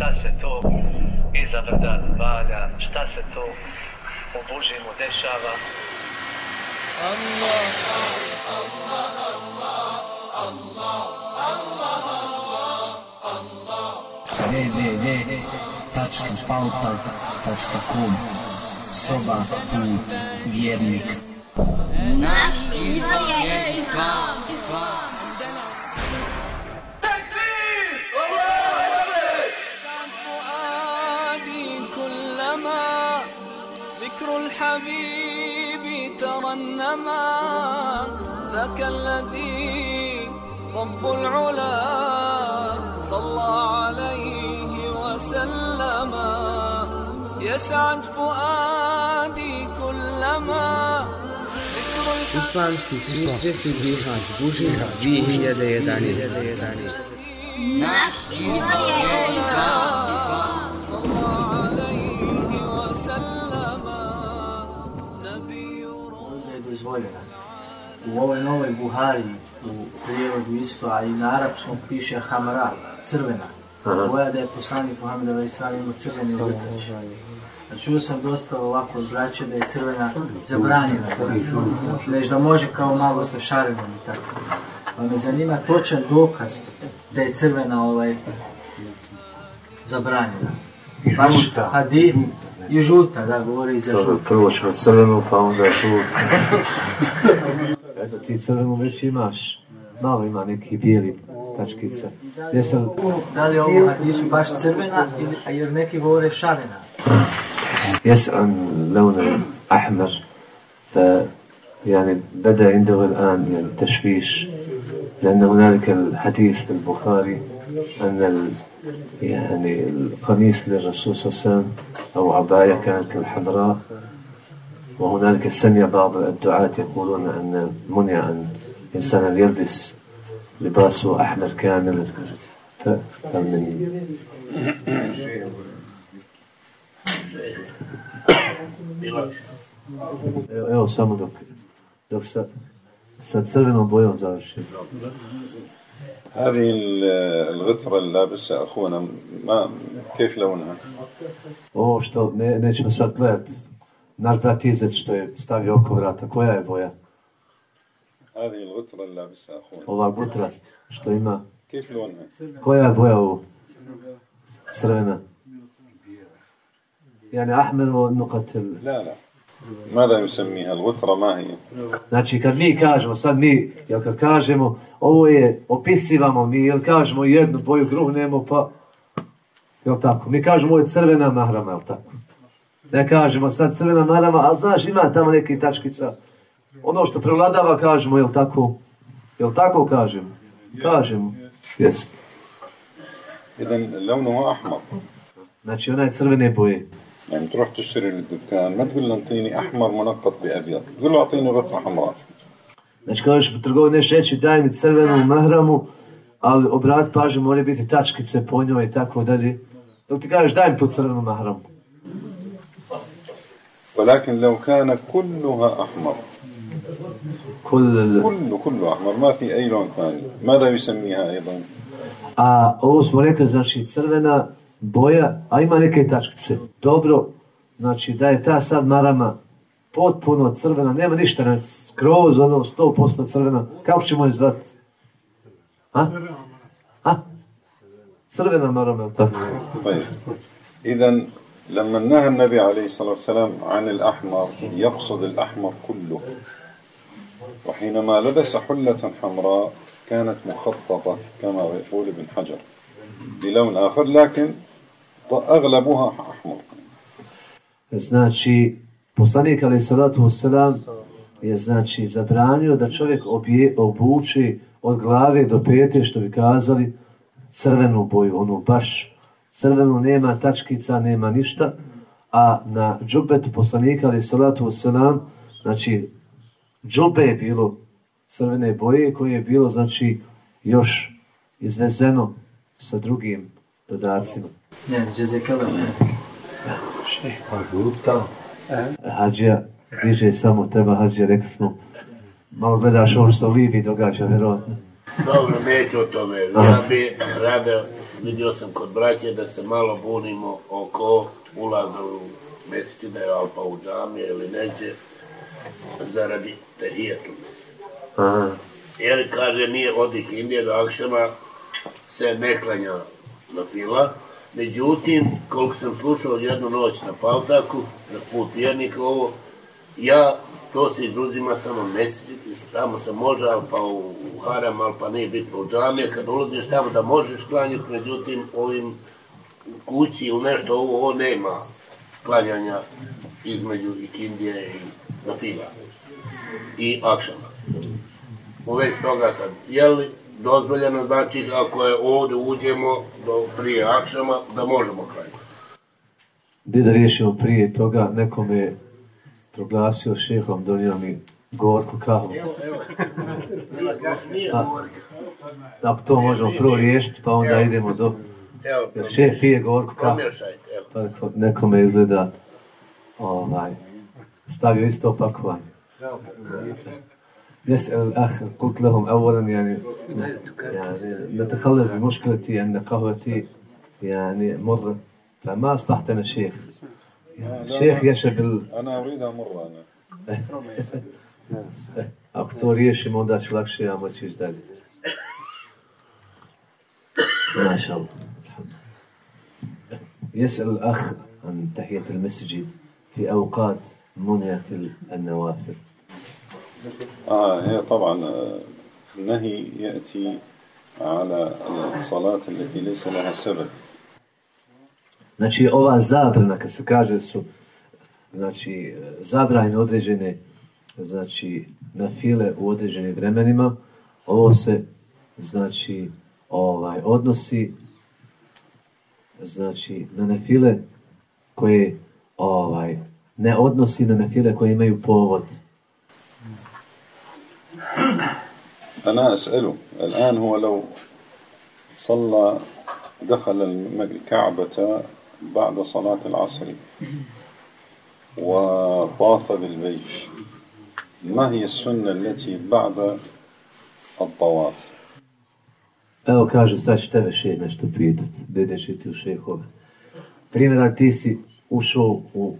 šta se to iza brda valja, šta se to u Božimu dešava. Allah, Allah, Allah, Allah, Allah, Allah, www.pautak.com Soba put vjernik Naš izvor je Islam الحبيب ترنما ذاك الذي رب العلا صلى عليه وسلم. يسعد فؤادي كلما Islamski svjetski džihad, Bužina 2011. Naš izvor je dozvoljena. U ovoj novoj Buhari, u prijevodu isto, a i na arapskom piše Hamra, crvena. Boja da je poslanik Muhammed Ali Islam imao crveni obrać. A čuo sam dosta ovako od braća da je crvena zabranjena. Neš da može kao malo sa šarenom i tako. Pa me zanima točan dokaz da je crvena ovaj zabranjena. Baš hadith, I žuta, da, govori za žuta. Prvo ćemo crvenu, pa onda žuta. Eto, ti crvenu već imaš. Malo ima neki bijeli tačkice. Jesam... Da li ovo hadisu baš crvena, ili, jer neki govore šarena? يسأل لون أحمر ف يعني بدأ عنده الآن يعني تشويش لأن هنالك الحديث في البخاري أن يعني القميص للرسول صلى الله عليه وسلم أو عباية كانت الحمراء وهنالك سمع بعض الدعاة يقولون أن منع أن الإنسان يلبس لباسه أحمر كامل فمن Evo samo dok, dok sa, sa crvenom bojom završim. هذه الغترة اللابسة أخونا ما كيف لونها؟ أوه شتو ن نش مسطلت نربتيزة شتو يستاوي أوكو راتا كويا يبويا هذه الغترة اللابسة أخونا. والله غترة. شتو إما؟ كيف لونها؟ كويا بويا هو. سرنا يعني أحمل نقطة لا لا. Mada im se mi, ali utra mahi. Znači, kad mi kažemo, sad mi, jel kad kažemo, ovo je, opisivamo mi, jel kažemo jednu boju gruhnemo, pa, jel tako? Mi kažemo, ovo je crvena mahrama, jel tako? Ne kažemo sad crvena mahrama, ali znaš, ima tamo neki tačkica. Ono što prevladava, kažemo, jel tako? Jel tako kažemo? Kažemo. Jest. Jedan levno ahmat. Znači, onaj crvene boje. يعني تروح تشتري للدكان ما تقول له اعطيني أحمر منقط بأبيض تقول له أعطيني غطره حمراء. Znači kao što trgovi nešto reći daj mi crvenu mahramu ali obrat pažnju moraju biti tačkice po njoj i tako dalje. Dok ti kažeš daj mi tu crvenu ولكن لو كان كلها احمر كل كله كله احمر ما في اي لون ثاني ماذا يسميها أيضا؟ آه اوس موليكا زاشي crvena boja, a ima neke tačkice. Dobro, znači da je ta sad marama potpuno crvena, nema ništa, ne, skroz ono, 100% crvena. Kako ćemo je zvati? A? A? Crvena marama, je tako? طيب اذا لما نهى النبي عليه الصلاه والسلام عن الاحمر يقصد الاحمر كله وحينما لبس حله حمراء كانت مخططه كما يقول ابن حجر بلون اخر لكن pa agla muha Znači, poslanik Ali Salatu Osalam je znači zabranio da čovjek obje, obuči od glave do pete, što bi kazali, crvenu boju, ono baš crvenu, nema tačkica, nema ništa, a na džubetu poslanika Ali Salatu Osalam, znači, džube je bilo crvene boje koje je bilo, znači, još izvezeno sa drugim dodacima. Ne, džezekala, ne. Hadžija diže samo treba Hadžija, rekli smo, malo gledaš ovo što u Libiji događa, vjerovatno. Dobro, neću o tome. Ja bi radio vidio sam kod braće da se malo bunimo oko ulaza u mesečine, ali pa u džamije ili neće, zaradi tehijetu. Aha. Jer kaže nije od Indije do Akšama se ne klanja na fila. Međutim, koliko sam slušao jednu noć na Paltaku, na put vjernika ovo, ja to se izuzima samo mesec, tamo se može, ali pa u, u haram, ali pa nije bitno u džamije, kad ulaziš tamo da možeš klanjati, međutim, ovim kući ili nešto, ovo, ovo nema klanjanja između i Kindije i Nafila i akšama. U već toga sad, jeli, dozvoljeno znači ako je ovdje uđemo do prije akšama, da možemo klanjati. Gdje da riješimo prije toga, nekom je proglasio šefom, donio mi gorku. Evo, evo, nije, gorka. Ako to možemo prvo riješiti, pa onda Evo. idemo do... Evo, Jer šef pije gorku evo. Pa kod nekome izgleda ovaj, stavio isto opakovanje. يسأل الأخ قلت لهم أولا يعني يعني نتخلص بمشكلتي أن قهوتي يعني مر. فما أصبحت أنا شيخ. يعني الشيخ يشرب ال... أنا أريد أمر أنا. Ako to riješimo, onda će lakše ja moći ići dalje. ما شاء الله. يسأل الأخ عن تحية المسجد في أوقات منهية النوافل. آه هي طبعا آه، النهي يأتي على الصلاة التي ليس لها سبب Znači, ova zabrana, kad se kaže da su znači, zabranjene određene znači, na file u određenim vremenima, ovo se znači, ovaj, odnosi znači, na nefile koje ovaj, ne odnosi na nefile koje imaju povod. أنا أسأله الآن هو لو صلى دخل الكعبة بعد صلاة العصر وطاف بالبيت ما هي السنة التي بعد الطواف Evo kaže, sad ću tebe še nešto pitat, ideš i ti u šehove. Primjera, ti si ušao u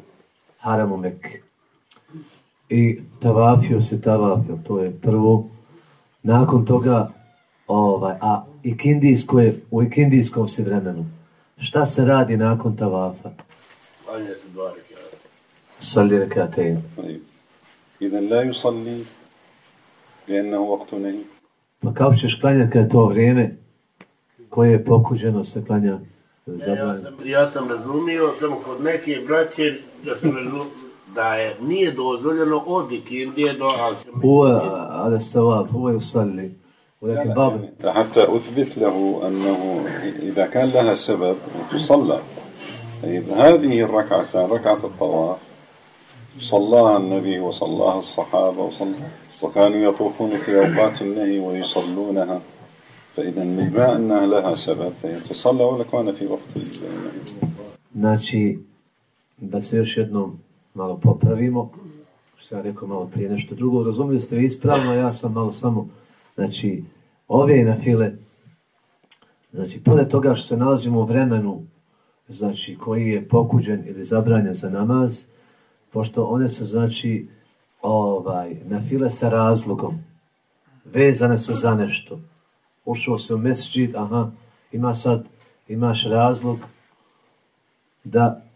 haramu Mekke i tavafio se tavafio, to je prvo. Nakon toga, ovaj, a ikindijsko je u ikindijskom se vremenu. Šta se radi nakon tavafa? Manje se dva rekiata. Salje rekiata je. La yusalli, salli, jedna u aktu ne. Pa kao ćeš klanjati kada je to vrijeme koje je pokuđeno se klanja? Ne, ja, sam, ja sam razumio, samo kod neke braće, ja sam razumio. هو على الثواب هو يصلي ولكن باب يعني حتى أثبت له أنه إذا كان لها سبب تصلى. طيب هذه الركعتان ركعة الطواف صلاها النبي وصلاها الصحابة وصل وكانوا يطوفون في أوقات النهي ويصلونها. فإذا بما أنها لها سبب فهي تصلى ولا كان في وقت النهي. Znači, da se još jednom malo popravimo, što ja rekao malo prije nešto drugo, razumili ste vi ispravno, ja sam malo samo, znači, ove na file, znači, pored toga što se nalazimo u vremenu, znači, koji je pokuđen ili zabranjen za namaz, pošto one su, znači, ovaj, na file sa razlogom, vezane su za nešto. Ušao se u mesđid, aha, ima sad, imaš razlog, da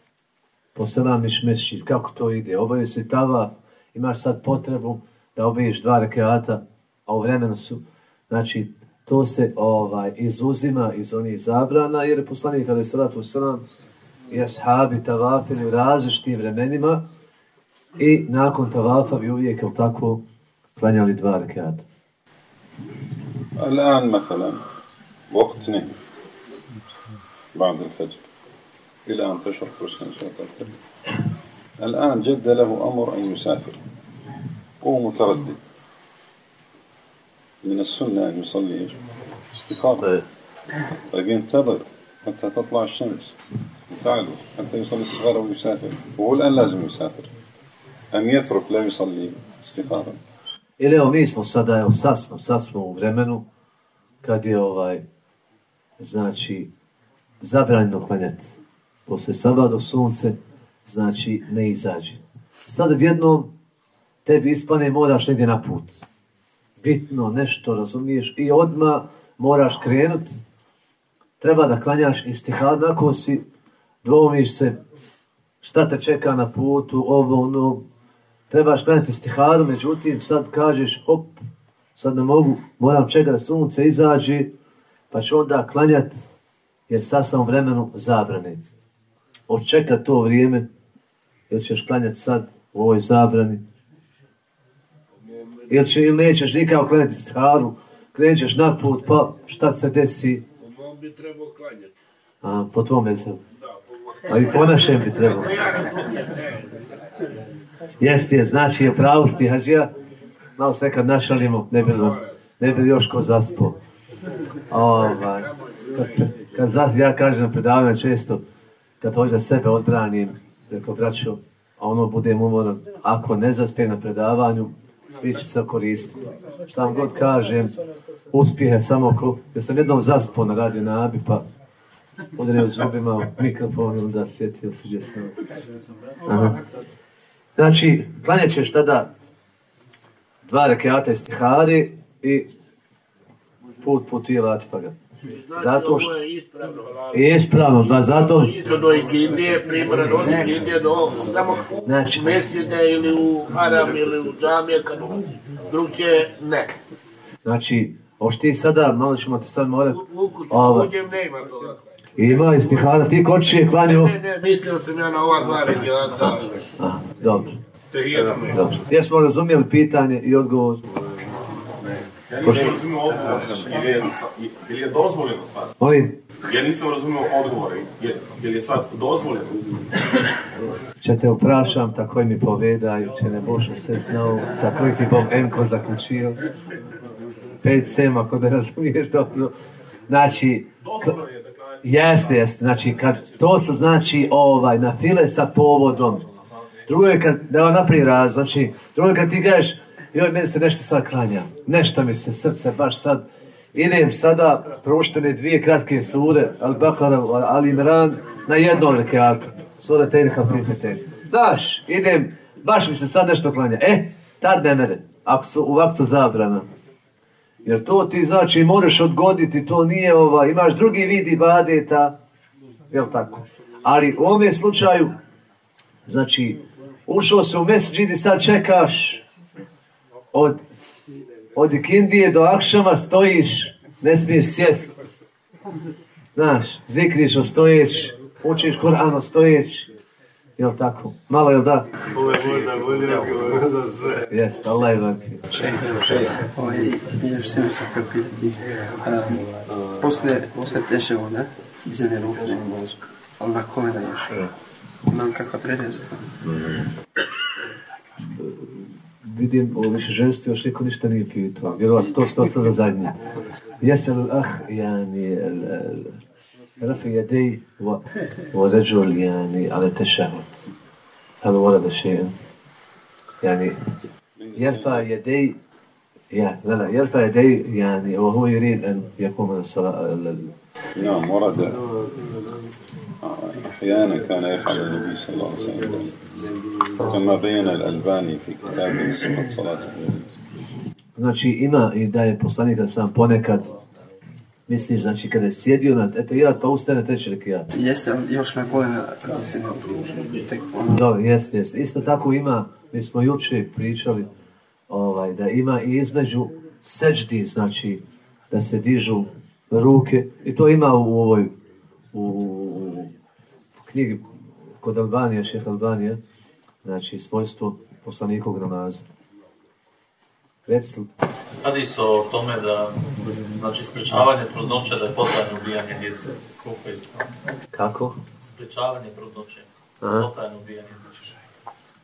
poselamiš mesčit, kako to ide, obavi se tavaf, imaš sad potrebu da obaviš dva rekeata, a u vremenu su, znači, to se ovaj izuzima iz onih zabrana, jer je poslanik kada je salatu sram i ashabi tavafili u različitim vremenima i nakon tavafa bi uvijek, jel tako, klanjali dva rekeata. الآن مثلا وقت نهي بعد الفجر إلى أن تشرق الشمس وترتفع الآن جد له أمر أن يسافر. هو متردد. من السنة أن يصلي إيش؟ استقامة طيب ينتظر حتى تطلع الشمس. وتعلو حتى يصلي الصغار ويسافر. وهو الآن لازم يسافر. أم يترك لا يصلي استخارا Ili evo, mi smo sada, evo, sad smo, sad smo u vremenu kad je ovaj, znači, zabranjeno klanjati. Posle sabah do sunce, znači ne izađi. Sad odjednom tebi ispane moraš negdje na put. Bitno, nešto, razumiješ, i odma moraš krenut. Treba da klanjaš istihad, ako si dvomiš se, šta te čeka na putu, ovo, ono, trebaš klanjati istihadu, međutim, sad kažeš, op, sad ne mogu, moram čekati da sunce izađe, pa ću onda klanjati, jer sad sam u vremenu zabraniti. Očekat to vrijeme, ili ćeš klanjati sad u ovoj zabrani, ili, će, ili nećeš nikako klanjati staru, krenut na put, pa šta se desi? Po bi trebao klanjati. A, po tvom mezevu. A i po našem bi trebao. Jeste, je, znači je pravosti, hađija. Malo se kad našalimo, ne bi, ne bi još ko zaspo. Ovaj, kad, kad zas, ja kažem na često, da hoću da sebe odbranim, rekao braću, a ono budem umoran, ako ne zaspe na predavanju, vi će se koristiti. Šta vam god kažem, uspjehe samo ko... Ja sam jednom zaspo na radio Nabi, pa udario zubima mikrofon i onda sjetio se gdje sam. Aha. Znači, klanjat ćeš tada dva rekeata iz tihari i put putuje Latifaga. Zato što... ovo je ispravno. Ispravno, da, zato... Isto do Ikindije, primjer od Ikindije do samo Znači- u mesjide ili u Aram ili u džamije, kad drugče ne. Znači, oš ti sada, malo ćemo te sad morat... U kuću Ova. uđem, ne ima toga. Ima iz tihara, ti kod će klanju... Ne, ne, mislio sam ja na ova dva rekiata. A, dobro, Te ne. dobro. Jesmo razumijeli pitanje i odgovor? Ja nisam razumio odgovor, jer je, jer je dozvoljeno sad. Molim, Ja nisam razumio odgovor, jer, jer je sad dozvoljeno. će te uprašam, tako mi povedaju, će ne boše sve znao, tako ti Bog Enko zaključio. Pet sem, ako ne razumiješ dobro. Znači, je da klanjate. Jeste, jeste. Znači, kad to se znači ovaj, na file sa povodom. Drugo je kad, da vam napravim raz, znači, drugo je kad ti kažeš, joj, meni se nešto sad klanja. Nešto mi se srce baš sad. Idem sada, proštene dvije kratke sure, Al-Baqara, Al-Imran, na jednom rekiatu. Sura Tejnha Prifete. Daš, idem, baš mi se sad nešto klanja. E, tad ne mere, ako su u vaktu zabrana. Jer to ti znači možeš odgoditi, to nije ova, imaš drugi vid ibadeta, jel tako? Ali u ovome slučaju, znači, ušao se u mesđid i sad čekaš od, od ikindije do akšama stojiš, ne smiješ sjest. Znaš, zikriš ostojeć, učiš Koran ostojeć, jel tako? Malo jel da? Ovo je možda bolje odgovor za sve. Jest, Allah je vaki. Ovaj, još sam se htio pitati, posle, posle teše voda, dizane ruke, ali na kolena još. Imam kakva predjeza. Vidim ovo više ženstvo, još niko ništa nije pitao. Vjerovatno, to ste ostalo zadnje. Jesel ah, yani, رفع يدي ورجل يعني على التشهد هل ورد شيء يعني يرفع يدي يا لا لا يرفع يدي يعني وهو يريد ان يقوم من الصلاه ال- ال- نعم ورد أحيانا كان يفعل النبي صلى الله عليه وسلم كما بين الألباني في كتابه صفة صلاة النبي Znači ima i da je poslanik da sam ponekad misliš, znači kada je sjedio na, eto ja pa ustane treći rekijat. Jeste, ali još na kolena dizane ruke. Tek ono, Dobro, jeste, jeste. Isto tako ima, mi smo juče pričali, ovaj, da ima i između seđdi, znači, da se dižu ruke, i to ima u ovoj, u, u knjigi kod Albanija, šeha Albanija, znači, svojstvo poslanikovog namaza. Reci li? Radi se o tome da, znači, sprečavanje trudnoće da je potajno ubijanje djece. Koliko je ispravno? Kako? Sprečavanje trudnoće. Aha. Potajno ubijanje djece.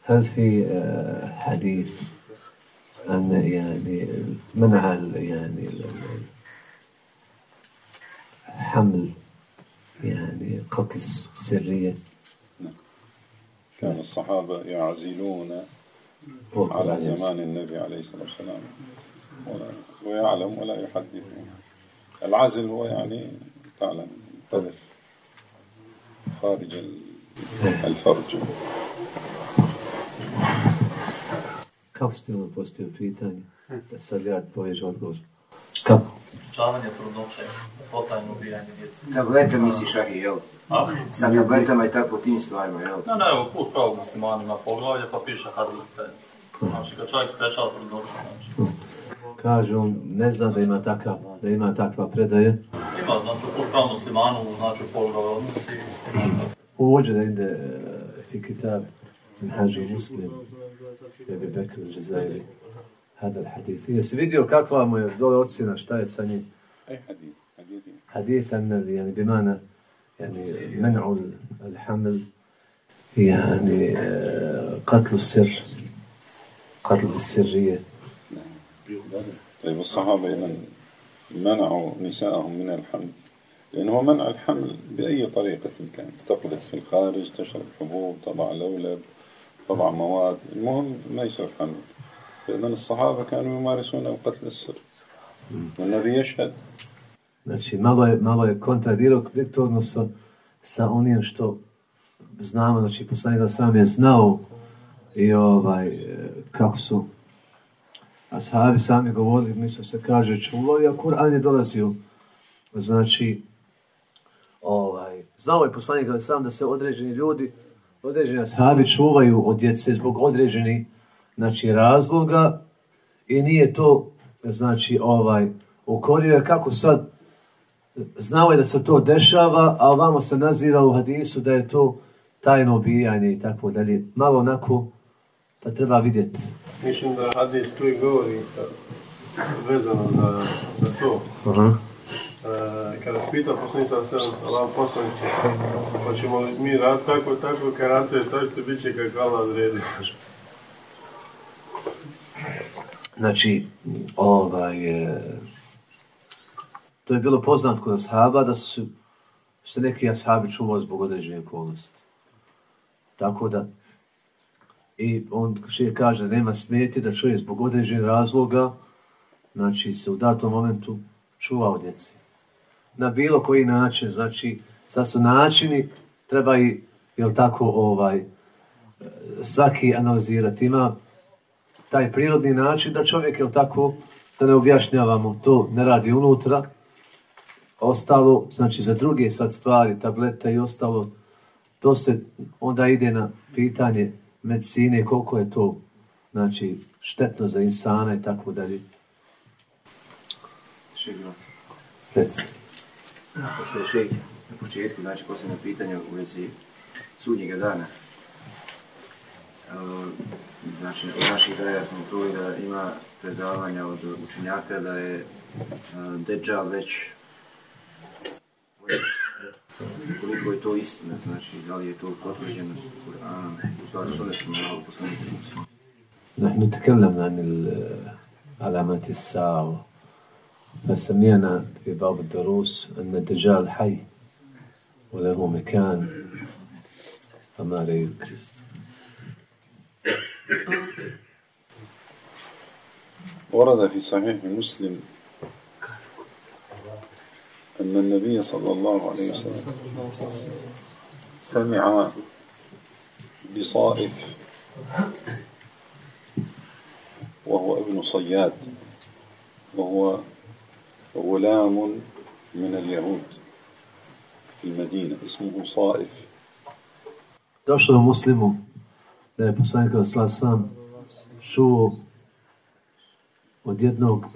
هل في آه، حديث أن يعني منع ال- يعني ال- ال- حمل يعني قتل سرية كان الصحابة يعزلون على زمان النبي عليه الصلاة والسلام ويعلم ولا يحدث العزل هو يعني تعلم قذف خارج الفرج Kako ste ono postavio pitanje? Da sad ja povežu odgovor. Kako? Sprečavanje trudnoće, potajno ubijanje djece. Tablete misli šahi, jel? A? Sa tabletama i tako tim stvarima, jel? Ne, ne, evo, put pravog muslimana ima poglavlje, pa piše hadiste. Znači, kad čovjek sprečava trudnoću, znači. Kaže on, ne zna da ima takav, da ima takva predaje. Ima, znači, put pravog muslimanu, znači, poglavlje odnosi. Uvođe da ide uh, fi kitab min hađu muslim, Ebi Bekr Džezairi, hadith. I jesi vidio kakva mu je dole ocjena, šta je sa njim? أي حديث؟ حديث أن يعني بمعنى يعني منع الحمل يعني آه، قتل السر. قتل بالسرية. طيب الصحابة إذا منعوا نساءهم من الحمل؟ لأنه منع الحمل بأي طريقة كان. تقذف في الخارج تشرب حبوب تضع لولب تضع مواد. المهم ما يصير حمل. فإذا الصحابة كانوا يمارسون القتل السر والنبي يشهد Znači, malo je, malo je kontradiktorno sa, sa onim što znamo, znači, poslanik da sam je znao i ovaj, e, kako su ashabi sami govorili, mi su se kaže čulo, a Kur'an je dolazio. Znači, ovaj, znao je poslanik da sam da se određeni ljudi, određeni ashabi čuvaju od djece zbog određenih znači, razloga i nije to, znači, ovaj, ukorio je kako sad znao je da se to dešava, a ovamo se naziva u hadisu da je to tajno obijanje i tako dalje. Malo onako da treba vidjeti. Mislim da hadis tu i govori e, vezano za, za to. Aha. E, kada pita poslanica sam, Allah poslaniče, pa ćemo li mi rad tako, tako, karate, to što bit će kako Allah zredi. Znači, ovaj, e, to je bilo poznat kod ashaba da su se neki ashabi čuvali zbog određene okolnosti. Tako da, i on še kaže da nema smeti da čovjek zbog određenih razloga, znači se u datom momentu čuva od djece. Na bilo koji način, znači, sad su načini, treba i, jel tako, ovaj, e, svaki analizirati. Ima taj prirodni način da čovjek, je tako, da ne objašnjavamo, to ne radi unutra, ostalo, znači za druge sad stvari, tableta i ostalo, to se onda ide na pitanje medicine, koliko je to znači, štetno za insana i tako dalje. Šegno. Reci. Pošto je šeg na početku, znači posljedno pitanje u vezi sudnjega dana. E, znači, od naših kraja smo čuli da ima predavanja od učenjaka da je e, Dejjal već koliko je to istina, znači da li je to potvrđeno s Kur'anom, u stvari sunetom malo poslanika نحن تكلمنا عن علامات الساعة فسمعنا في بعض الدروس أن الدجال حي وله مكان فما رأيك؟ ورد في صحيح مسلم أن النبي صلى الله عليه وسلم سمع بصائف وهو ابن صياد وهو غلام من اليهود في المدينة اسمه صائف. Došlo je muslimu. da je poslanik sam šuo od jednog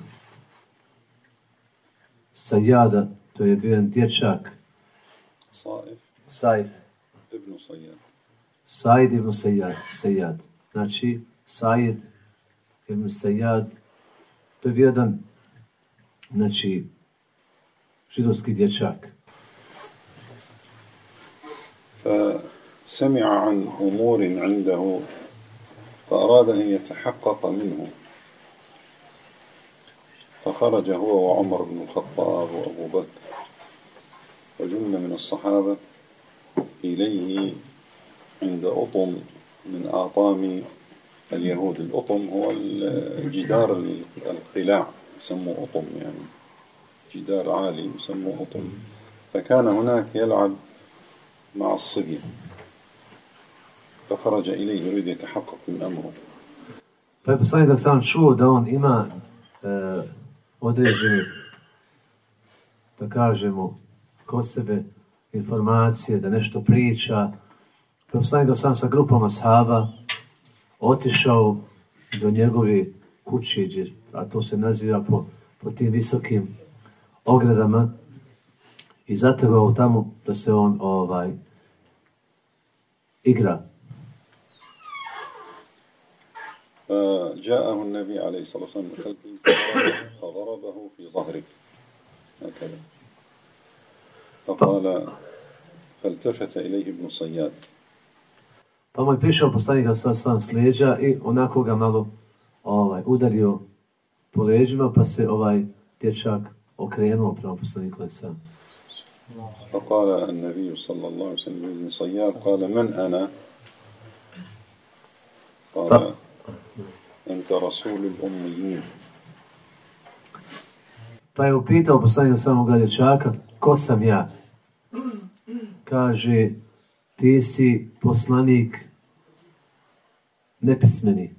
Sajjada, to je bio dječak. Saif. Saif. Ibn Sajad. Sajid ibn Sajad. Sajjad. Znači, Sajid ibn Sajad, to je bio jedan, znači, židovski dječak. Uh, فسمع عن أمور عنده فأراد أن يتحقق منه. فخرج هو وعمر بن الخطاب وأبو بكر وجملة من الصحابة إليه عند أطم من آطام اليهود. الأطم هو الجدار القلاع يسموه أطم يعني. جدار عالي يسموه أطم. فكان هناك يلعب مع الصبي. فخرج إليه يريد يتحقق من أمره Pa je poslanik da sam čuo da on ima e, određene, da kažemo, kod sebe informacije, da nešto priča. Pa je poslanik da sam sa grupama sahaba otišao do njegove kuće, gdje, a to se naziva po, po tim visokim ogradama, i zategao tamo da se on ovaj igra. فجاءه النبي عليه الصلاة والسلام من خلفه فضربه في ظهره. هكذا. فقال فالتفت إليه ابن صياد. Pa mu je prišao poslanik sa sam s leđa i onako ga malo ovaj, udario po leđima, pa se ovaj dječak okrenuo prema poslaniku sam. فقال النبي صلى الله عليه وسلم ابن صياد قال من أنا؟ قال أنت رسول الأميين Pa je upitao poslanika samoga dječaka, ko sam ja? Kaže, ti si poslanik nepismeni.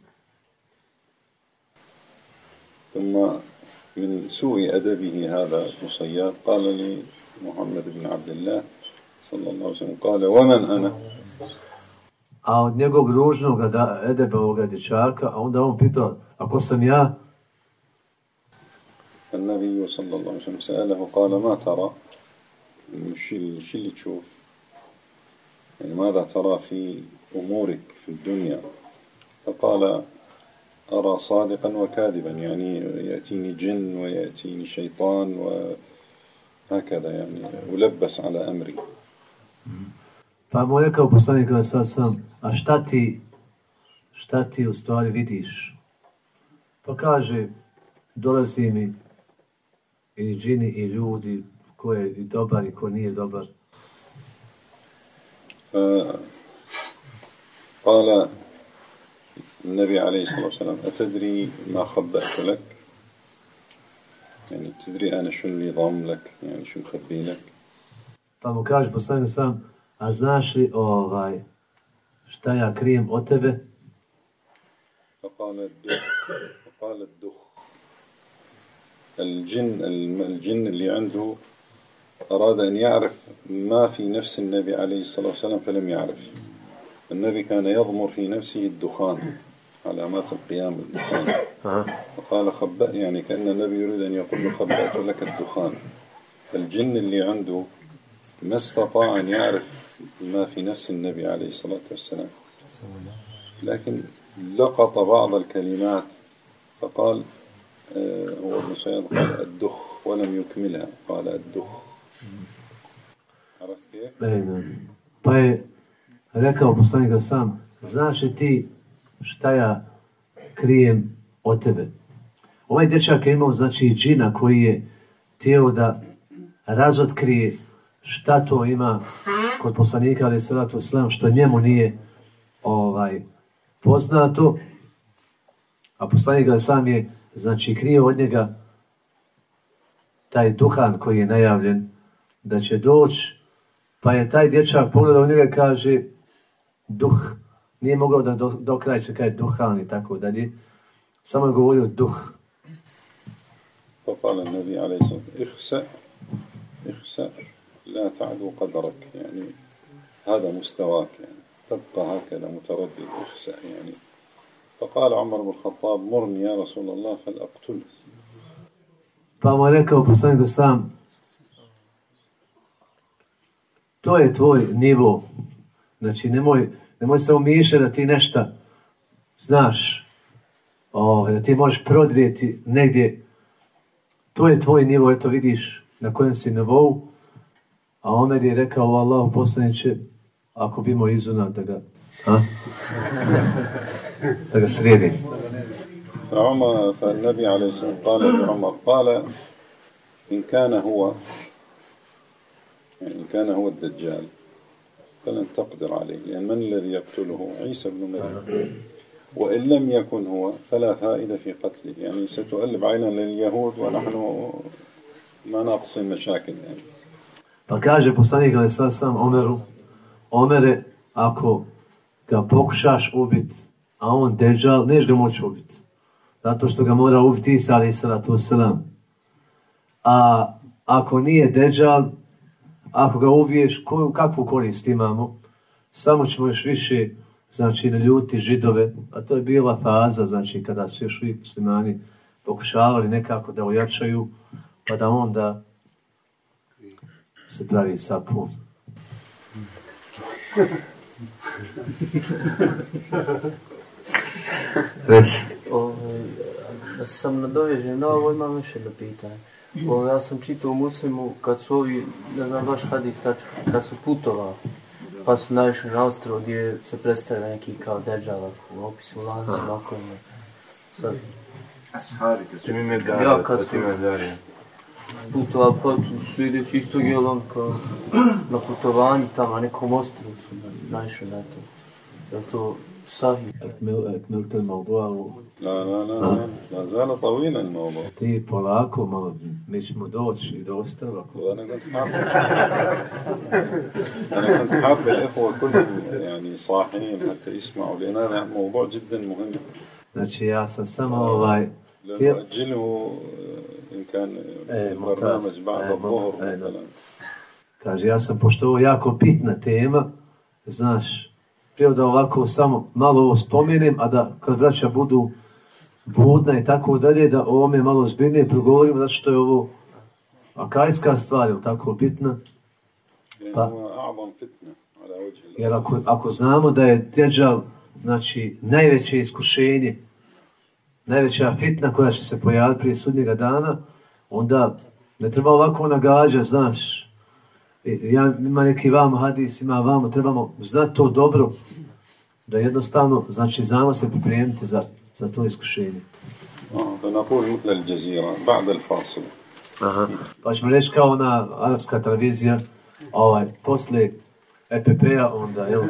ثم من سوء أدبه هذا ابن صياد قال لي محمد بن عبد الله صلى الله عليه وسلم قال ومن أنا A od njegovog ružnog da, edeba ovoga dječaka, a onda on pitao, a ko sam ja? النبي صلى الله عليه وسلم سأله قال ما ترى؟ شو اللي تشوف. يعني ماذا ترى في أمورك في الدنيا؟ فقال أرى صادقا وكاذبا. يعني يأتيني جن ويأتيني شيطان وهكذا يعني ألبس على أمري. Pa mu je rekao poslanik kada sad sam, a šta ti, šta ti u stvari vidiš? Pa kaže, dolazi mi i džini i ljudi, ko je i dobar i ko nije dobar. قال النبي عليه الصلاة والسلام أتدري ما خبأت لك يعني تدري أنا شو النظام لك يعني شو مخبي لك Pa mu kaže poslanik sam, a znaš li ovaj, šta ja krijem od tebe? فقال الدخ الجن الجن اللي عنده أراد أن يعرف ما في نفس النبي عليه الصلاة والسلام فلم يعرف. النبي كان يضمر في نفسه الدخان علامات القيام بالدخان فقال خبأ يعني كأن النبي يريد أن يقول له خبأت لك الدخان. فالجن اللي عنده ما استطاع أن يعرف ما في نفس النبي عليه الصلاة والسلام لكن لقط بعض الكلمات فقال آه، هو ابن سعيد قال الدخ ولم يكملها قال الدخ عرفت كيف؟ Pa je rekao poslanik sam, znaš li ti šta ja krijem od tebe? Ovaj dječak je imao znači džina koji je tijelo da razotkrije šta to ima kod poslanika ali salatu selam što njemu nije ovaj poznato. A poslanik sam je znači krije od njega taj duhan koji je najavljen da će doći pa je taj dječak pogledao u njega kaže duh. Nije mogao da do, do kraja čeka je duhan i tako dalje. Samo je govorio duh. Pa pala nabi alejhi ihsa ihsa. لا تعدو قدرك يعني هذا مستواك يعني تبقى هكذا متردد اخسأ يعني فقال عمر بن الخطاب مرني يا رسول الله فلأقتله Pa mu je rekao poslanik sam, to je tvoj nivo. Znači, nemoj, nemoj se umišljati da ti nešto znaš, o, da ti možeš prodrijeti negdje. To je tvoj nivo, eto vidiš na kojem si nivou. A Omer je rekao, Allah poslaniće, ako bi imao izuna da ga, a? da ga sredi. فعمر فالنبي عليه الصلاة والسلام قال لعمر قال إن كان هو إن كان هو الدجال فلن تقدر عليه لأن من الذي يقتله عيسى بن مريم وإن لم يكن هو فلا فائدة في قتله يعني ستؤلب عينا لليهود ونحن ما ناقصين مشاكل يعني Pa kaže poslanik ali sad sam Omeru, Omere, ako ga pokušaš ubit, a on deđal, neš ga moći ubit. Zato što ga mora ubiti Isa, ali salatu selam. A ako nije deđal, ako ga ubiješ, koju, kakvu korist imamo? Samo ćemo još više znači naljuti židove, a to je bila faza, znači kada su još uvijek muslimani pokušavali nekako da ojačaju, pa da onda se pravi sapun. Reci. Ovaj, da sam nadovežen na ovo, imam još jedno pitanje. Ovaj, ja sam čitao u muslimu kad su ovi, ne znam baš hadis tačno, kad su putovali, pa su naišli na ostrovo gdje se predstavlja neki kao deđava u opisu lancima, ako ima. Sad. Ashari, kad su ime ja, kad su putoval pa su ideći isto geolonka na putovanju tamo, a nekom ostrovu su naišli na to. Je to sahi? Ekmil, ekmil ten mogu, ali... Na, na, na, na, na zano pa uvinen mogu. Ti polako, malo, mi ćemo doći do ostrova. Ko... Da nekam tmape. Da nekam ne bude, ja ni sahi, ne te isma, ali ne, ne, mogu, džiden muhim. Znači, ja sam samo ovaj... Lepo, džinu, إن كان برنامج بعد الظهر مثلا Kaže, ja sam, pošto ovo jako bitna tema, znaš, prije da ovako samo malo ovo spomenem, a da kad vraća budu budna i tako dalje, da o ovome malo zbiljnije progovorimo, zato što je ovo akajska stvar, je tako bitna? Pa, jer ako, ako znamo da je Djeđal, znači, najveće iskušenje, najveća fitna koja će se pojaviti prije sudnjega dana, onda ne treba ovako nagađati, znaš, ja, ima neki vamo hadis, ima vamo, trebamo znati to dobro, da jednostavno, znači, znamo se pripremiti za, za to iskušenje. فنقول مثل الجزيرة بعد الفاصل. Aha. Pa ćemo reći kao ona arapska televizija, ovaj, posle EPP-a, onda, jel,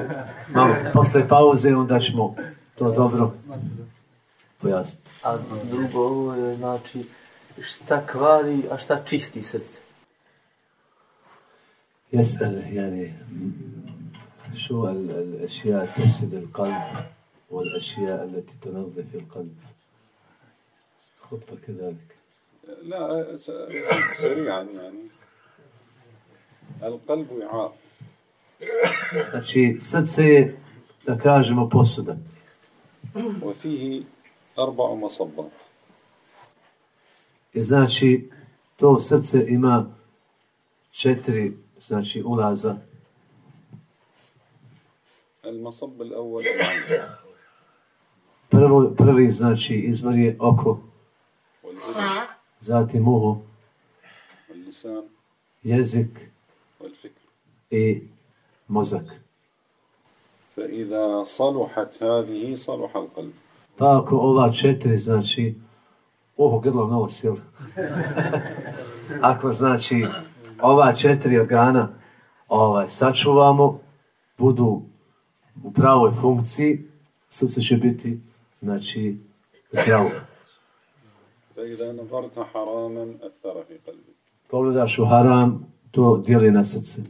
malo, posle pauze, onda ćemo to dobro pojasniti. A drugo, ovo je, znači, šta kvari, a šta čisti srce? يسأل يعني شو الأشياء تفسد القلب والأشياء التي تنظف القلب خطبة كذلك لا سريعا يعني القلب وعاء Znači, srce je, da kažemo, posuda. وفيه أربع مصبات. I znači, to srce ima četiri znači ulaza. المصب الأول Prvo, prvi znači izvor je oko, zatim uho, jezik i mozak. فإذا صلحت هذه صلح القلب. Pa ako ova četiri, znači, uho, grlo, nos, jel? ako znači ova četiri organa ovaj, sačuvamo, budu u pravoj funkciji, srce će biti, znači, zdravo. Pogledaš u haram, to dijeli na srce.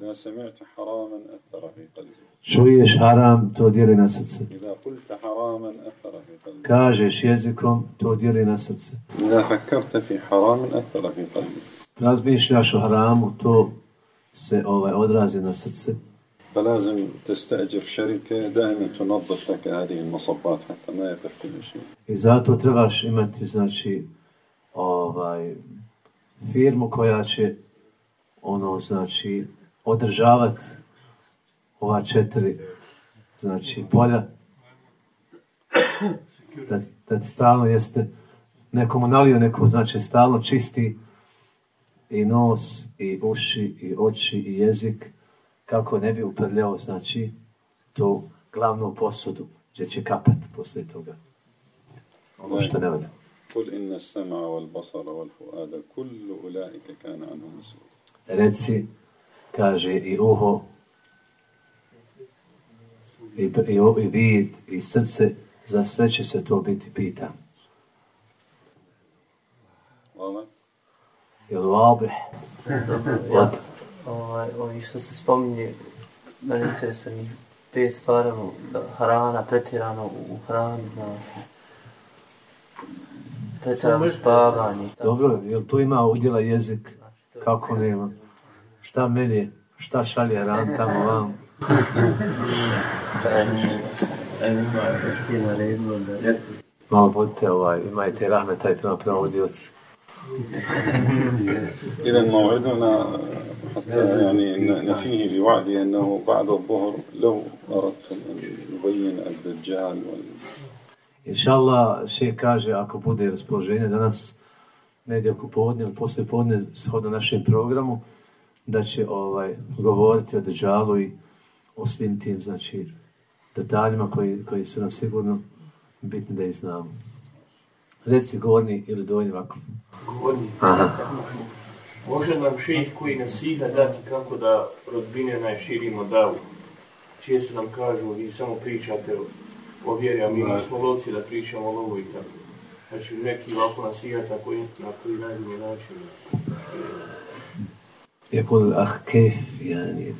Čuješ haram, to dijeli na srce. Kažeš jezikom, to dijeli na srce. إذا فكرت في حرام أثر في قلبك razmišljaš o haramu, to se ovaj odrazi na srce. فلازم تستأجر شركة دائما تنظف لك هذه المصبات حتى ما يفرق شيء. I zato trebaš imati, znači, ovaj, firmu koja će ono, znači, održavati ova četiri, znači, polja, da, da ti stalno jeste nekomu nalio neko, znači, stalno čisti, i nos, i uši, i oči, i jezik, kako ne bi uprljao, znači, tu glavnu posudu, gdje će kapat posle toga. Ono što ne valja. قل إن السمع والبصر والفؤاد كل أولئك كان عنه مسؤول. Reci, kaže i uho, i, i, i vid, i srce, za sve će se to biti pitan. Je li vabih? Dobro, ja, ovaj, ovi što se spominje mene interesuje njih pet stvari, da hrana, pretjerano u hrani, znači. Pretjerano spavanje. Dobro, jel to ima udjela jezik? Kako nema? Šta meni, šta šalje ran tamo vam? Malo budite ovaj, imajte rahmeta i prema prema udjelci. إذا موعدنا حتى يعني نفيه بوعدي أنه بعد الظهر لو أردتم أن نبين الدجال وال... Inša Allah, še kaže, ako bude raspoloženje danas, negdje oko podne ili poslije podne, shodno našem programu, da će ovaj, govoriti o Deđalu i o svim tim, znači, detaljima koji, koji su nam sigurno bitni da ih znamo. Reci gornji ili donji ovako. Gornji. Aha. Može nam šejh koji nasiha dati kako da rodbine najširimo davu. Često nam kažu, vi samo pričate o vjeri, a mi nismo lovci da pričamo o lovu i tako. Znači neki ovako nasihata koji, na koji najbolji način. يقول الأخ كيف يعني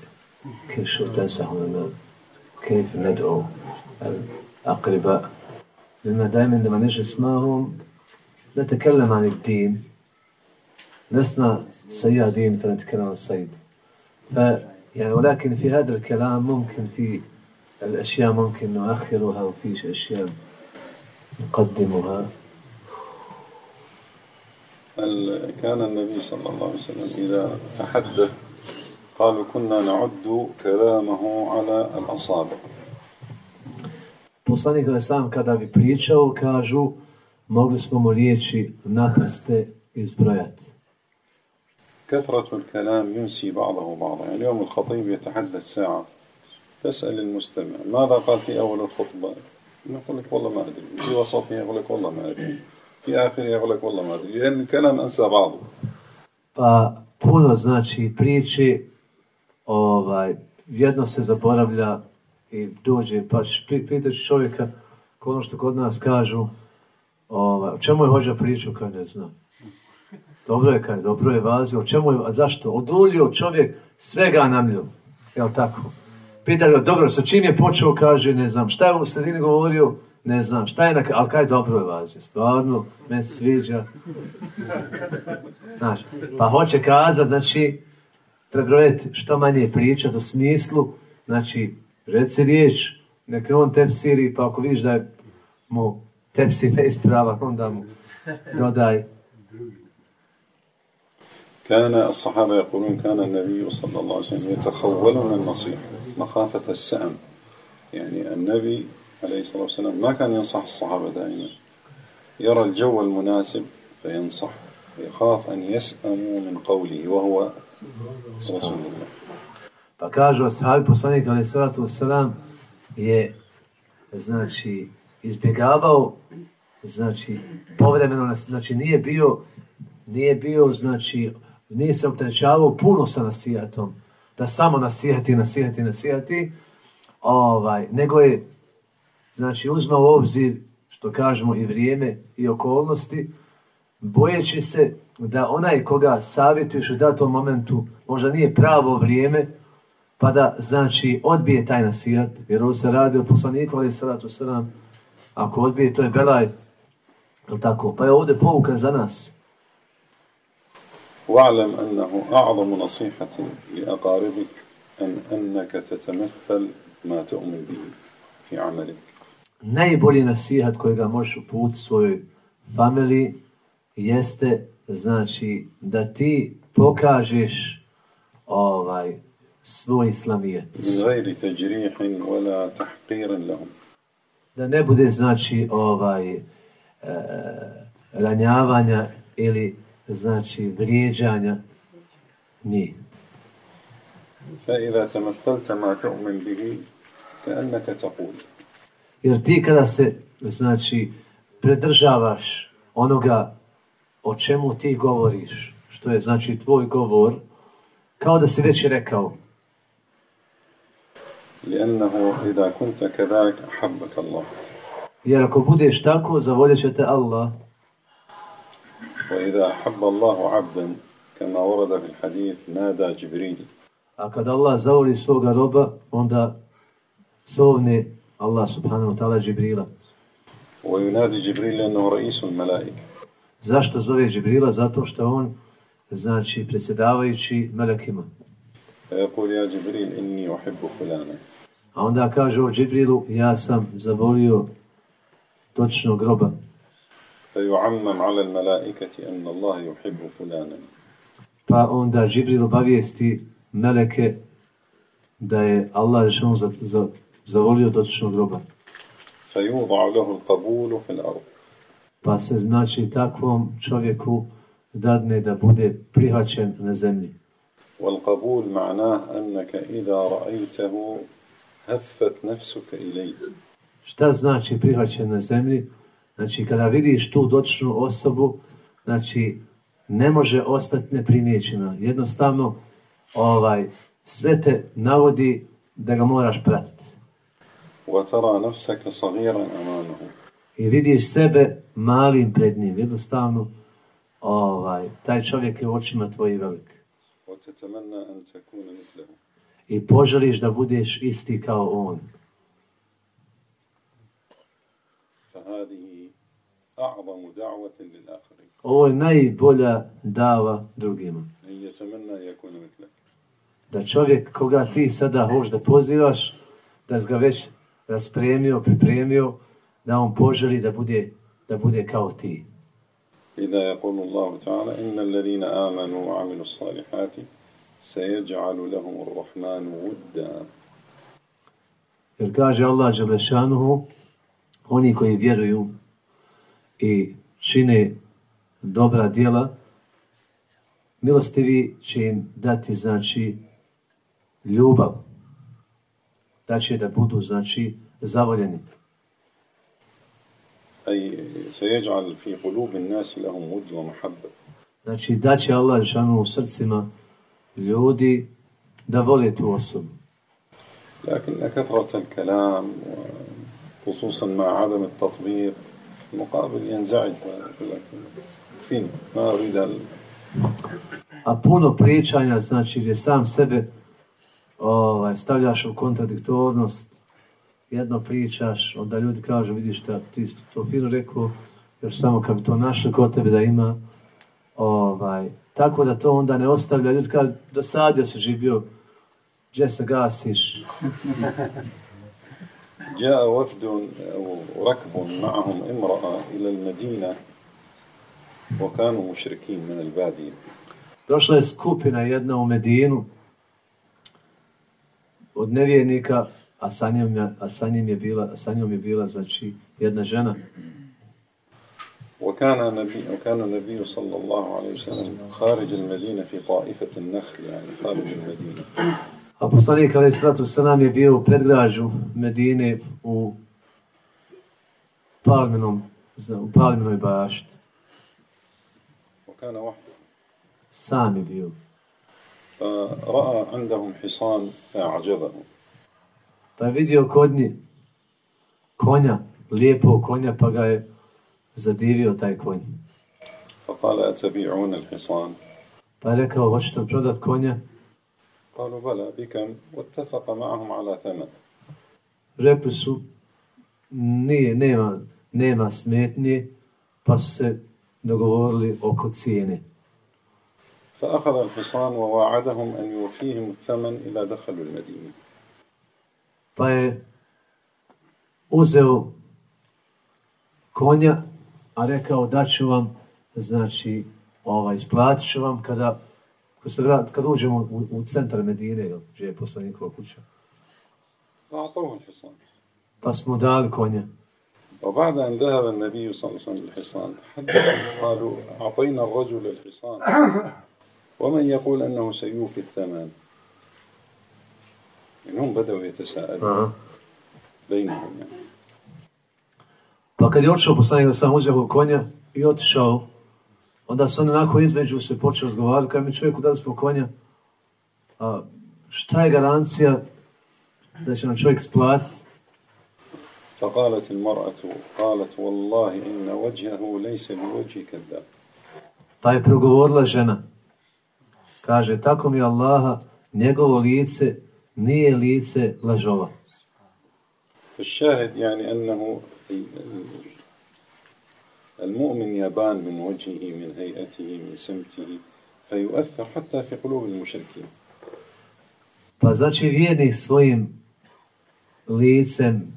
كيف شو تنصحون كيف ندعو الأقرباء؟ لأن دائما لما نجلس معهم نتكلم عن الدين. لسنا صيادين فنتكلم عن الصيد. ف يعني ولكن في هذا الكلام ممكن في الأشياء ممكن نؤخرها وفي أشياء نقدمها. كان النبي صلى الله عليه وسلم إذا تحدث قالوا كنا نعد كلامه على الأصابع. Poslanik sam kada bi pričao, kažu, mogli smo mu riječi nahrste izbrojati. كثرة الكلام ينسي بعضه بعضا. يعني اليوم الخطيب يتحدث ساعة. تسأل المستمع ماذا قال في أول الخطبة؟ يقول لك والله ما أدري. في وسطها يقول لك والله ما أدري. في آخرها يقول لك والله ما أدري. لأن الكلام أنسى بعضه. Pa puno znači priče, ovaj, jedno se zaboravlja i dođe, pa pitaš čovjeka, ono što kod nas kažu, ovaj, o čemu je hođa pričao, kad ne znam. Dobro je, kaj, dobro je vazio, o čemu je, a zašto? Odvolio čovjek, svega namlju, jel tako? Pita ga, dobro, sa čim je počeo, kaže, ne znam, šta je u sredini govorio, ne znam, šta je, na, ali kaj dobro je vazio, stvarno, me sviđa. Znaš, pa hoće kazati, znači, prebrojati što manje pričati u smislu, znači, reci riječ, neka on tefsiri, pa ako vidiš da je mu tefsir neisprava, onda mu dodaj. كان الصحابة يقولون كان النبي صلى الله عليه وسلم يتخولون النصيحة مخافة السأم يعني النبي عليه الصلاة والسلام ما كان ينصح الصحابة دائما يرى الجو المناسب فينصح يخاف أن يسأموا من قوله وهو Pa kažu ashabi poslanika ali sallatu wasalam je znači izbjegavao znači povremeno znači nije bio nije bio znači nije se opterećavao puno sa nasijatom. Da samo nasijati, nasijati, nasijati ovaj, nego je znači uzmao u obzir što kažemo i vrijeme i okolnosti bojeći se da onaj koga savjetuješ u datom momentu možda nije pravo vrijeme pa da, znači, odbije taj nasijat, jer ovo se radi o poslaniku, ali salatu sram, ako odbije, to je belaj, je tako? Pa je ovdje pouka za nas. واعلم أنه أعظم نصيحة لأقاربك أن أنك تتمثل ما تؤمن به في عملك. Najbolji nasihat kojega možeš uputiti svojoj familiji jeste znači da ti pokažeš ovaj svoj islamijet. Da ne bude znači ovaj e, ranjavanja ili znači vrijeđanja ni. فإذا تمثلت ما تؤمن به كأنك تقول Jer ti kada se znači predržavaš onoga o čemu ti govoriš, što je znači tvoj govor, kao da si već rekao. لأنه إذا كنت كذلك أحبك الله Jer ako budeš tako, zavoljet će te Allah. وإذا أحب الله عبدا كما ورد في الحديث نادى جبريل A kad Allah zavoli svoga roba, onda zovne Allah subhanahu wa ta'ala Džibrila. وينادي جبريل لأنه رئيس الملائكة Zašto zove Džibrila? Zato što on, znači, predsjedavajući melekima. فيقول يا جبريل إني أحب فلانا A onda kaže o Džibrilu, ja sam zavolio točno groba. فيعمم على الملائكة أن الله يحب فلانا Pa onda Džibril obavijesti meleke da je Allah rešeno za, za, zavolio dotičnog groba. فيوضع له القبول في الأرض Pa se znači takvom čovjeku dadne da bude prihvaćen na zemlji. والقبول معناه أنك إذا رأيته هفت نفسك إليه Šta znači prihvaćen na zemlji? Znači kada vidiš tu dotičnu osobu, znači ne može ostati neprimjećena. Jednostavno ovaj sve te navodi da ga moraš pratiti. وترى نفسك صغيرا أمامه I vidiš sebe malim pred njim, jednostavno ovaj, taj čovjek je u očima tvoji velik. I poželiš da budeš isti kao on. Ovo je najbolja dava drugima. Da čovjek koga ti sada hoš da pozivaš, da ga već raspremio, pripremio, da on poželi da bude da bude kao ti. Ida yaqulu Allah ta'ala inna alladhina amanu wa amilus salihati sayaj'alu lahum ar-rahmanu wudda. Jer kaže Allah Đelešanuhu, oni koji vjeruju i čine dobra djela, milostivi će im dati, znači, ljubav. Da će da budu, znači, zavoljeni. أي سيجعل في قلوب الناس لهم ود ومحبة Znači, da će Allah Đelešanuhu u srcima ljudi da vole tu osobu. لكن كثرة الكلام خصوصا مع عدم التطبيق المقابل ينزعج فين ما أريد A puno pričanja, znači gdje sam sebe ovaj, stavljaš u kontradiktornost, jedno pričaš, onda ljudi kažu, vidiš šta, ti si to fino rekao, još samo kad bi to našli kod tebe da ima, ovaj, tako da to onda ne ostavlja, ljudi kažu, dosadio se živio, gdje se gasiš, جاء وفد أو ركب معهم امرأة إلى المدينة وكانوا مشركين من البادية Došla je skupina jedna u Medinu od nevjernika, a sa njom je, a sa njim je bila, a sa njom je bila znači jedna žena. وكان نبي وكان النبي صلى الله عليه وسلم خارج المدينة في طائفة النخل يعني خارج المدينة A poslanik Ali Sratu Sanam je bio u predgrađu Medine u palminom, zna- u palminoj bašti. وكان وحده Sam je bio. فرأى عندهم حصان فأعجبه Pa je vidio kod njih konja, lijepog konja, pa ga je zadivio taj konj. فقال أتبيعون الحصان Pa je rekao, hoćete li prodat konja? قالوا بلى بكم واتفق معهم على ثمن Rekli su, nije, nema, nema smetnje, pa su se dogovorili oko cijene. فأخذ الحصان ووعدهم أن يوفيهم الثمن إذا دخلوا المدينة Pa je uzeo konja, a rekao da ću vam, znači, ovaj, isplatit ću vam kada, kada, se vrat, kada uđemo u, u centar Medine, jel, gdje je poslanikova kuća. فأعطوه الحصان Pa smo dali konja. وبعد أن ذهب النبي صلى الله عليه وسلم بالحصان حدثوا قالوا أعطينا الرجل الحصان ومن يقول أنه سيوفي الثمن إنهم بدأوا يتساءلون Aha. بينهم يعني Pa kad je otišao poslanik da sam uzeo konja i otišao, onda su oni onako između se počeli razgovarati, kada mi čovjeku dali smo konja, a šta je garancija da će nam čovjek splatiti? فقالت المرأة قالت والله إن وجهه ليس بوجه كذاب Pa je progovorila žena. Kaže, tako mi Allaha, njegovo lice nije lice lažova. فالشاهد يعني أنه المؤمن يبان من وجهه من هيئته من سمته فيؤثر حتى في قلوب المشركين Pa znači vjernik svojim licem,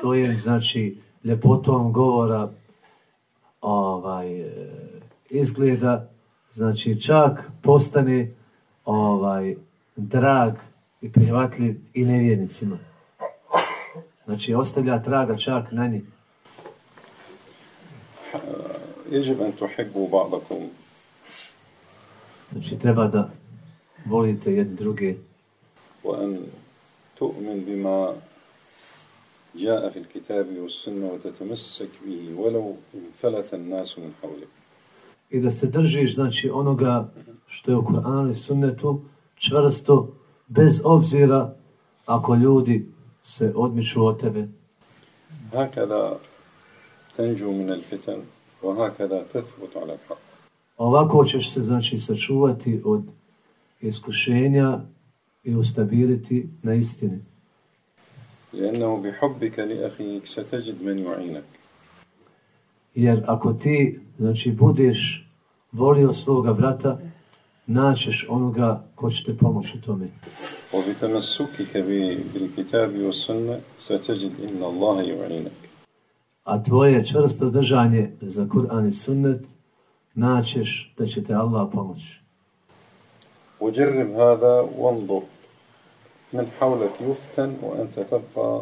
svojim znači ljepotom govora ovaj e, izgleda znači čak postane ovaj drag i prihvatljiv i nevjernicima. Znači ostavlja traga čak na njih. يجب أن تحبوا بعضكم Znači treba da volite jedni druge وأن تؤمن بما جاء في الكتاب والسنة وتتمسك به ولو انفلت الناس من حولك i da se držiš znači onoga što je u Kur'anu i sunnetu čvrsto bez obzira ako ljudi se odmiču od tebe. هكذا تنجو من الفتن وهكذا تثبت على الحق Ovako ćeš se znači sačuvati od iskušenja i ustabiliti na istini. لأنه بحبك لأخيك ستجد من يعينك Jer ako ti znači budeš volio svoga brata, naćeš onoga ko će te pomoći u tome. وبتمسكك ب- بالكتاب والسنة ستجد إن الله يعينك A tvoje čvrsto držanje za Kur'an i sunnet, naćeš da će te Allah pomoći. وجرب هذا وانظر من حولك يفتن وأنت تبقى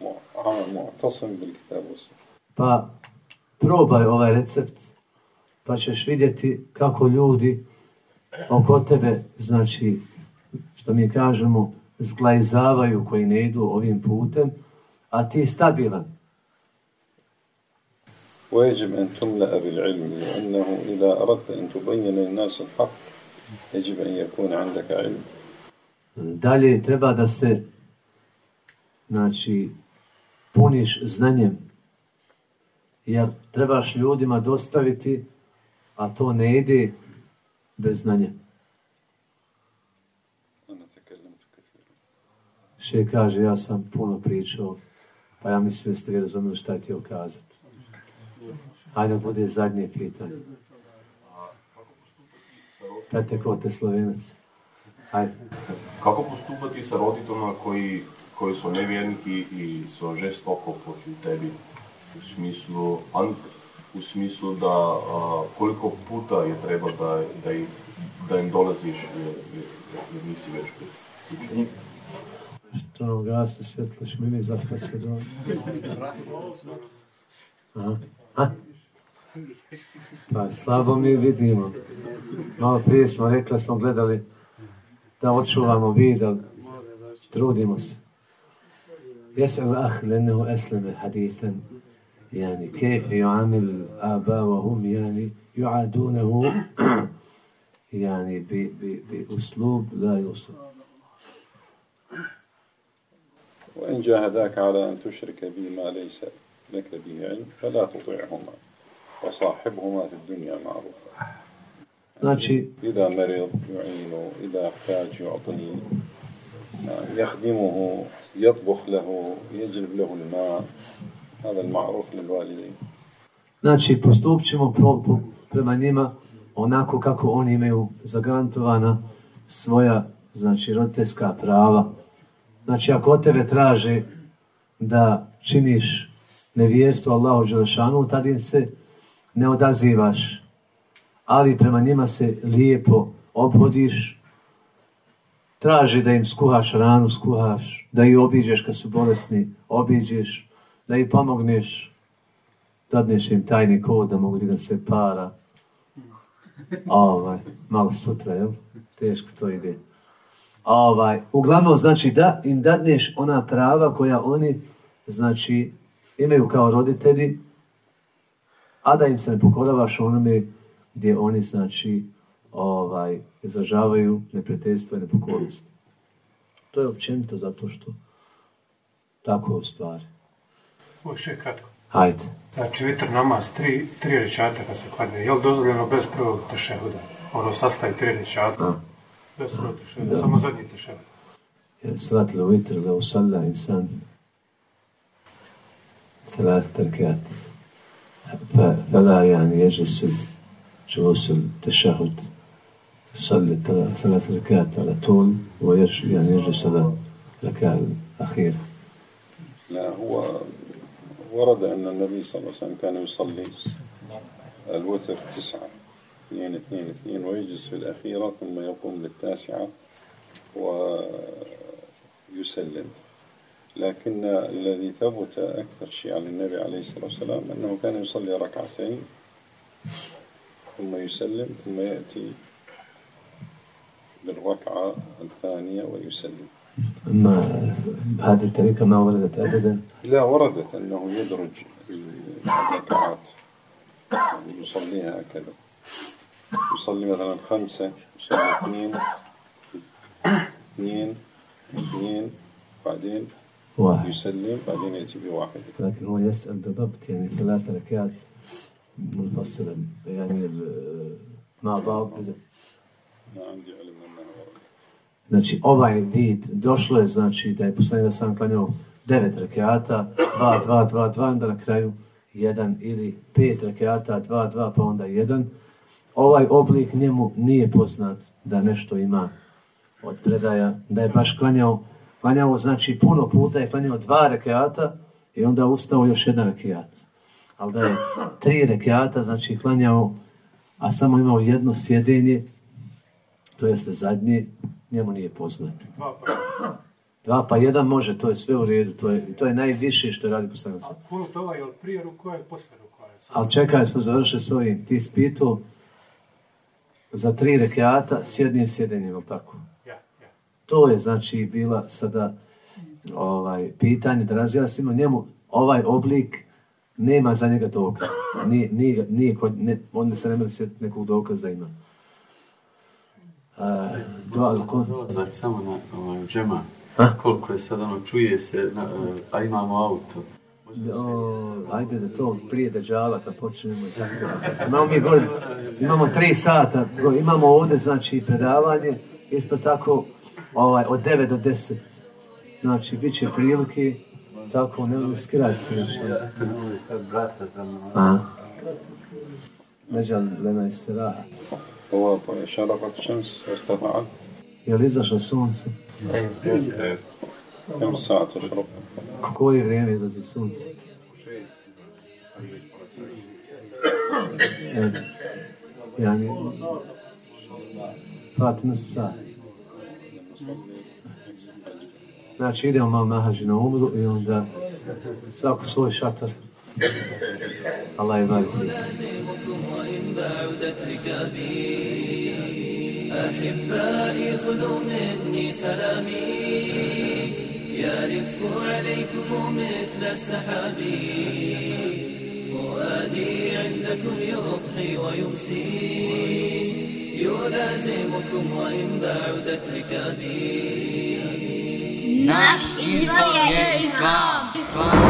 مع- معتصم بالكتاب والسنة Pa probaj ovaj recept, pa ćeš vidjeti kako ljudi oko tebe, znači, što mi kažemo, zglajzavaju koji ne idu ovim putem, a ti stabilan. ويجب أن تملأ بالعلم لأنه إذا أردت أن تبين للناس الحق يجب أن يكون عندك علم Dalje treba da se, znači, puniš znanjem, jer trebaš ljudima dostaviti, a to ne ide bez znanja. Še kaže, ja sam puno pričao, pa ja mislim da ste vi razumeli šta je htio kazati. Hajde bude zadnje pitanje. Pete ko te slovenac. Hajde. Kako postupati sa roditeljima koji, koji su nevjerniki i su žestoko protiv tebi? U smislu, u smislu da a, koliko puta je treba da, da, im, da im dolaziš e, e, jer nisi već kod Što nam gasi, svjetliš mini, zaska se dođe. Aha. Ha? Pa, slabo mi vidimo. Malo prije smo rekli, smo gledali da očuvamo vid, da trudimo se. Jesem ah lennehu esleme hadithen. يعني كيف يعامل الآباء وهم يعني يعادونه يعني بأسلوب لا يوصف. وإن جاهداك على أن تشرك بي ما ليس لك به علم فلا تطيعهما وصاحبهما في الدنيا معروفا. Znači, إذا مرض يعينه إذا احتاج يعطيه يخدمه يطبخ له يجلب له الماء. هذا المعروف للوالدين Znači, postupit ćemo pro, pro, prema njima onako kako oni imaju zagarantovana svoja, znači, roditeljska prava. Znači, ako od tebe traže da činiš nevjerstvo Allahu Đelešanu, tad im se ne odazivaš. Ali prema njima se lijepo obhodiš, traži da im skuhaš ranu, skuhaš, da ih obiđeš kad su bolesni, obiđeš, da im pomogneš, dadneš im tajni kod da mogu da se para. Ovaj, malo sutra, jel? Teško to ide. Ovaj, uglavnom, znači da im dadneš ona prava koja oni, znači, imaju kao roditelji, a da im se ne pokoravaš onome gdje oni, znači, ovaj, izražavaju neprijateljstvo i nepokornost. To je općenito zato što tako u stvari. Ovo je kratko. Hajde. Znači, vitr namaz, tri, tri rečata kad se kladne, je li dozvoljeno bez prvog tešehuda? Ono sastavi tri rečata. Desno tešev, samo zadnji tešev. صلاة الوتر لو صلى إنسان ثلاث ركعات ف- فلا يعني يجلس جلوس التشهد يصلي ثلاث ركعات على طول ويرجع يعني يجلس على الركعة الأخيرة لا هو ورد أن النبي صلى الله عليه وسلم كان يصلي الوتر تسعة. اثنين اثنين اثنين ويجلس في الأخيرة ثم يقوم للتاسعة ويسلم. لكن الذي ثبت أكثر شيء عن النبي عليه الصلاة والسلام أنه كان يصلي ركعتين ثم يسلم ثم يأتي بالركعة الثانية ويسلم. أما هذه الطريقة ما وردت أبدا؟ لا وردت أنه يدرج الركعات يعني يصليها هكذا. يصلي مثلا خمسة يصلي اثنين اثنين اثنين بعدين واحد. يسلم بعدين يأتي بواحد. لكن هو يسأل بالضبط يعني ثلاث ركعات منفصلة يعني مع بعض. ما عندي علم. Znači, ovaj vid, došlo je, znači, da je poslanik da sam klanjao devet rekiata, dva, dva, dva, dva, onda na kraju jedan ili pet rekiata, dva, dva, pa onda jedan. Ovaj oblik njemu nije poznat da nešto ima od predaja, da je baš klanjao, klanjao, znači, puno puta je klanjao dva rekiata i onda ustao još jedan rekiat. Ali da je tri rekiata, znači, klanjao, a samo imao jedno sjedenje, to jeste zadnje, njemu nije poznat. Dva pa. Dva pa jedan može, to je sve u redu, to je, to je najviše što radi poslanik sam. Kunut ovaj je od prije rukoje, posle rukoje. Ali čekaj, smo završili s ovim, ti spitu za tri rekiata s jednim sjedenjem, ili tako? Ja, ja. To je znači bila sada ovaj pitanje da razjasnimo njemu ovaj oblik nema za njega dokaz. Nije, nije, nije kod, ne, on se ne može sjetiti nekog dokaza da ima. Uh, dva, ko, Dolazak samo na ovaj, džema. Ha? Koliko je sad ono, čuje se, na, eh, a imamo auto. O, ajde da to prije deđala kad počnemo. Imamo mi god, imamo tri sata, imamo ovdje znači predavanje, isto tako ovaj, od 9 do 10. Znači, bit će prilike, tako ne može skrati. Znači. A? Međal lena istiraha. هو طيب شرقت الشمس وارتفعت Je li izašlo sunce? كم ساعة تشرق؟ Koje vrijeme izlazi sunce? E, yani, fat nas sat. Znači idemo malo na hađi na umru i onda svako svoj šatar. Allah je barik. وإن بعدت ركابي أحبائي خذوا مني سلامي يرف عليكم مثل السحاب فؤادي عندكم يضحي ويمسي يلازمكم وإن بعدت ركابي je Islam.